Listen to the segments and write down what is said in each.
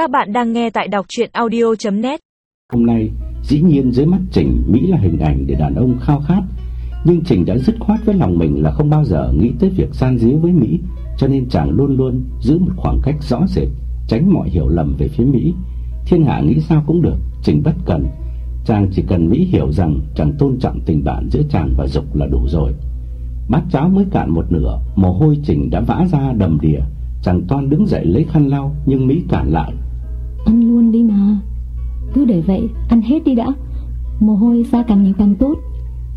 Các bạn đang nghe tại đọc chuyện audio.net Hôm nay, dĩ nhiên dưới mắt Trình Mỹ là hình ảnh để đàn ông khao khát. Nhưng Trình đã dứt khoát với lòng mình là không bao giờ nghĩ tới việc san díu với Mỹ Cho nên chàng luôn luôn giữ một khoảng cách rõ rệt Tránh mọi hiểu lầm về phía Mỹ. Thiên hạ nghĩ sao cũng được, Trình bất cần. Chàng chỉ cần Mỹ hiểu rằng chàng tôn trọng tình bạn giữa chàng và Dục là đủ rồi. Bát cháo mới cạn một nửa Mồ hôi Trình đã vã ra đầm đìa. Chàng toan đứng dậy lấy khăn lau Nhưng Mỹ cản lại. Ăn đi mà. Cứ để vậy ăn hết đi đã. Mồ hôi ra càng nhiều càng tốt.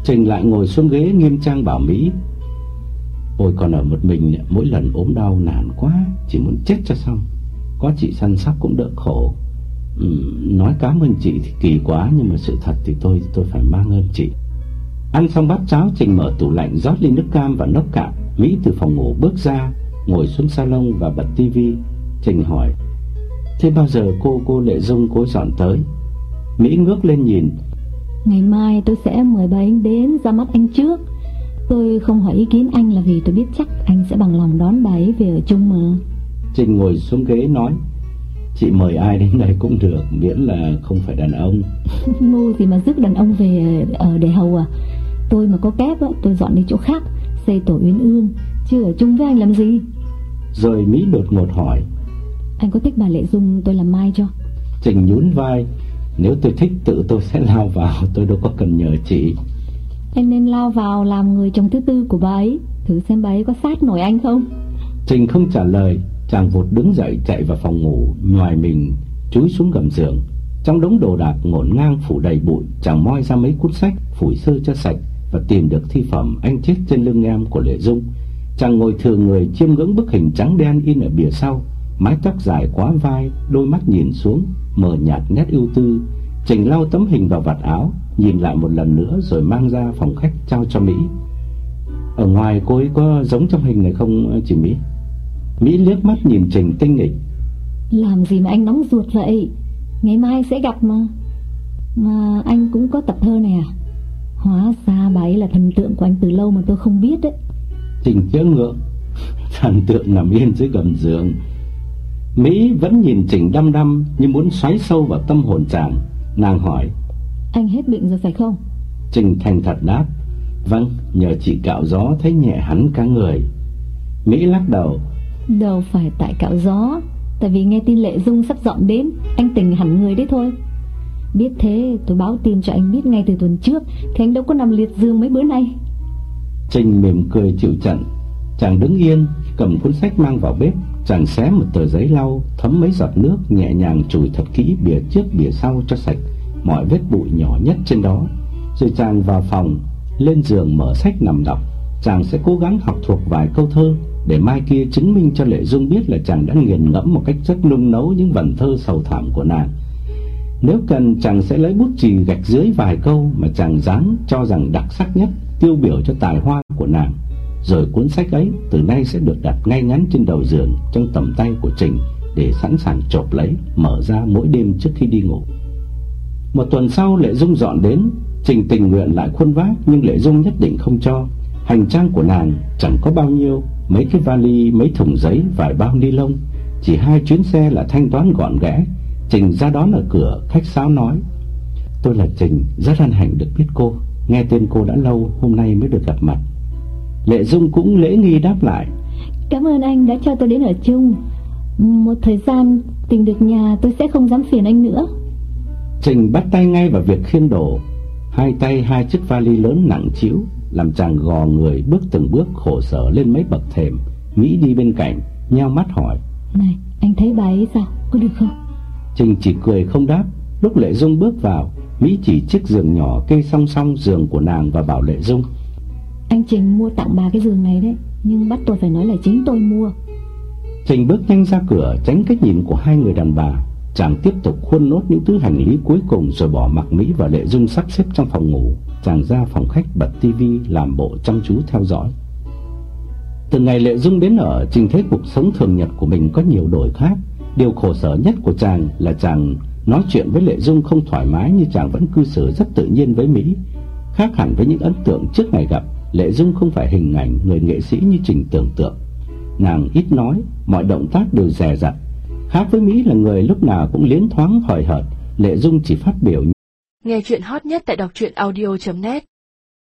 Trình lại ngồi xuống ghế nghiêm trang bảo Mỹ. Ôi còn ở một mình Mỗi lần ốm đau nản quá Chỉ muốn chết cho xong. Có chị săn sóc cũng đỡ khổ. Ừ, Nói cảm ơn chị thì kỳ quá Nhưng mà sự thật thì tôi tôi phải mang ơn chị. Ăn xong bát cháo Trình mở tủ lạnh rót ly nước cam và nốc cạn. Mỹ từ phòng ngủ bước ra Ngồi xuống salon và bật tivi. Trình hỏi Thế bao giờ cô cô Lệ Dung cô dọn tới? Mỹ ngước lên nhìn. Ngày mai tôi sẽ mời bà anh đến ra mắt anh trước. Tôi không hỏi ý kiến anh là vì tôi biết chắc anh sẽ bằng lòng đón bà ấy về ở chung mà. Trình ngồi xuống ghế nói Chị mời ai đến đây cũng được Miễn là không phải đàn ông. Ngu gì mà rước đàn ông về ở để hầu à? Tôi mà có kép á, tôi dọn đi chỗ khác Xây tổ uyên ương. Chứ ở chung với anh làm gì? Rồi Mỹ đột ngột hỏi Anh có thích bà Lệ Dung tôi làm mai cho? Trình nhún vai Nếu tôi thích tự tôi sẽ lao vào Tôi đâu có cần nhờ chị. Anh nên lao vào làm người chồng thứ tư của bà ấy. Thử xem bà ấy có sát nổi anh không? Trình không trả lời Chàng vụt đứng dậy chạy vào phòng ngủ Ngoài mình chúi xuống gầm giường. Trong đống đồ đạc ngổn ngang phủ đầy bụi Chàng moi ra mấy cuốn sách Phủi sơ cho sạch Và tìm được thi phẩm Anh chết trên lưng em của Lệ Dung. Chàng ngồi thừa người chiêm ngưỡng bức hình trắng đen in ở bìa sau Mái tóc dài quá vai Đôi mắt nhìn xuống Mờ nhạt nét ưu tư Trình lau tấm hình vào vạt áo Nhìn lại một lần nữa rồi mang ra phòng khách trao cho Mỹ. Ở ngoài cô ấy có giống trong hình này không chị Mỹ? Mỹ liếc mắt nhìn Trình tinh nghịch. Làm gì mà anh nóng ruột vậy? Ngày mai sẽ gặp mà. Mà anh cũng có tập thơ này à? Hóa ra bà ấy là thần tượng của anh từ lâu mà tôi không biết đấy. Trình chớ ngượng. Thần tượng nằm yên dưới gầm giường Mỹ vẫn nhìn Trình đăm đăm Như muốn xoáy sâu vào tâm hồn chàng. Nàng hỏi Anh hết bệnh rồi phải không? Trình thành thật đáp Vâng nhờ chị cạo gió thấy nhẹ hẳn cả người. Mỹ lắc đầu Đâu phải tại cạo gió Tại vì nghe tin Lệ Dung sắp dọn đến Anh tỉnh hẳn người đấy thôi. Biết thế tôi báo tin cho anh biết ngay từ tuần trước Thì anh đâu có nằm liệt dương mấy bữa nay. Trình mỉm cười chịu trận. Chàng đứng yên Cầm cuốn sách mang vào bếp Chàng xé một tờ giấy lau, Thấm mấy giọt nước, nhẹ nhàng chùi thật kỹ Bìa trước bìa sau cho sạch Mọi vết bụi nhỏ nhất trên đó. Rồi chàng vào phòng, Lên giường mở sách nằm đọc. Chàng sẽ cố gắng học thuộc vài câu thơ Để mai kia chứng minh cho Lệ Dung biết Là chàng đã nghiền ngẫm một cách rất nung nấu Những vần thơ sầu thảm của nàng. Nếu cần, chàng sẽ lấy bút chì gạch dưới vài câu Mà chàng dán cho rằng đặc sắc nhất, Tiêu biểu cho tài hoa của nàng. Rồi cuốn sách ấy từ nay sẽ được đặt ngay ngắn trên đầu giường Trong tầm tay của Trình Để sẵn sàng chộp lấy Mở ra mỗi đêm trước khi đi ngủ. Một tuần sau Lệ Dung dọn đến. Trình tình nguyện lại khuôn vác Nhưng Lệ Dung nhất định không cho. Hành trang của nàng chẳng có bao nhiêu Mấy cái vali, mấy thùng giấy, vài bao ni lông. Chỉ hai chuyến xe là thanh toán gọn gẽ Trình ra đón ở cửa Khách sáo nói Tôi là Trình, rất hân hạnh được biết cô. Nghe tên cô đã lâu, hôm nay mới được gặp mặt. Lệ Dung cũng lễ nghi đáp lại. Cảm ơn anh đã cho tôi đến ở chung. Một thời gian tìm được nhà tôi sẽ không dám phiền anh nữa. Trình bắt tay ngay vào việc khiêng đồ Hai tay hai chiếc vali lớn nặng trĩu Làm chàng gò người bước từng bước khổ sở lên mấy bậc thềm. Mỹ đi bên cạnh Nheo mắt hỏi. Này anh thấy bà ấy sao? Có được không? Trình chỉ cười không đáp. Lúc Lệ Dung bước vào Mỹ chỉ chiếc giường nhỏ kê song song giường của nàng và bảo Lệ Dung anh Trình mua tặng bà cái giường này đấy, Nhưng bắt tôi phải nói là chính tôi mua. Trình bước nhanh ra cửa, tránh cái nhìn của hai người đàn bà. Chàng tiếp tục khuôn nốt những thứ hành lý cuối cùng Rồi bỏ mặc Mỹ và Lệ Dung sắp xếp trong phòng ngủ. Chàng ra phòng khách bật tivi Làm bộ chăm chú theo dõi. Từ ngày Lệ Dung đến ở, Trình thấy cuộc sống thường nhật của mình có nhiều đổi khác. Điều khổ sở nhất của chàng là chàng Nói chuyện với Lệ Dung không thoải mái Như chàng vẫn cư xử rất tự nhiên với Mỹ, Khác hẳn với những ấn tượng trước ngày gặp. Lệ Dung không phải hình ảnh người nghệ sĩ như Trình tưởng tượng. Nàng ít nói Mọi động tác đều dè dặt. Khác với Mỹ là người lúc nào cũng liến thoáng hời hợt, Lệ Dung chỉ phát biểu Nghe chuyện hot nhất tại đọc truyện audio.net